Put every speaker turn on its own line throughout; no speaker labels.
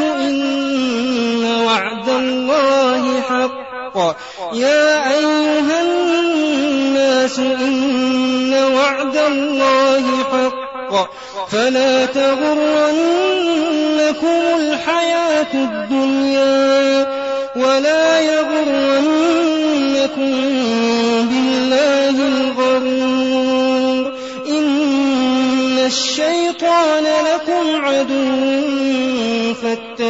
الناس إن وعد الله حق. يا أيها الناس إن وعد الله حق. فلا تغرنكم الحياة الدنيا ولا يغرنكم بالله الغرور. إن الشيطان لكم عدو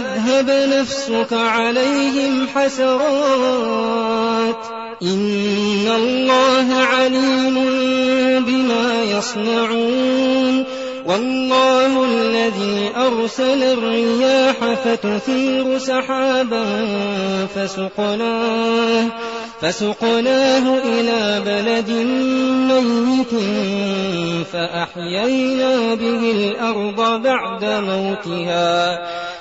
تذهب نفسك عليهم حسرات. إن الله عليم بما يصنعون. والله الذي أرسل الرياح فتثير سحابا فسقناه فسقناه إلى بلد ميت فأحيينا به الأرض بعد موتها.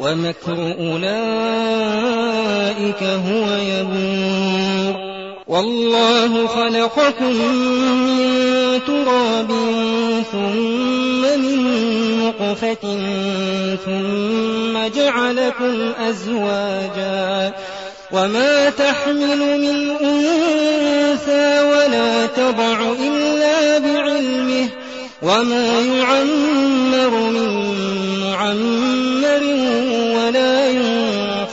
ومكر أولئك هو يبور. والله خلقكم من تراب ثم من نطفة ثم جعلكم أزواجا. وما تحمل من أنثى ولا تضع إلا بعلمه. وما يعمر من معمر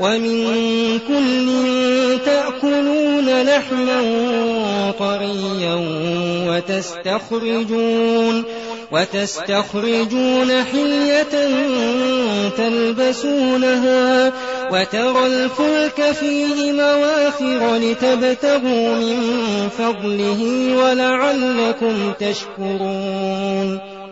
ومن كل تأكلون لحما طريا وتستخرجون وتستخرجون حلية تلبسونها وترى الفلك فيه مواخر لتبتغوا من فضله ولعلكم تشكرون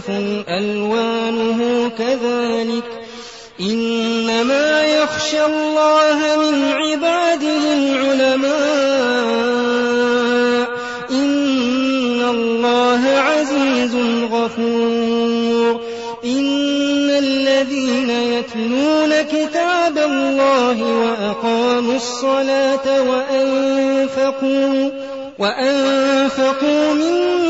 مختلف ألوانه كذلك إنما يخشى الله من عباده العلماء إن الله عزيز غفور إن الذين يتلون كتاب الله وأقاموا الصلاة وأنفقوا وأنفقوا مما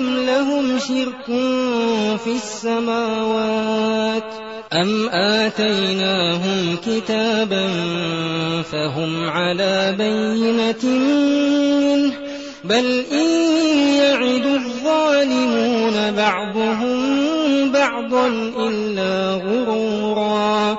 أم لهم شرك في السماوات أم آتيناهم كتابا فهم على بينة منه بل إن يعد الظالمون بعضهم بعضا إلا غرورا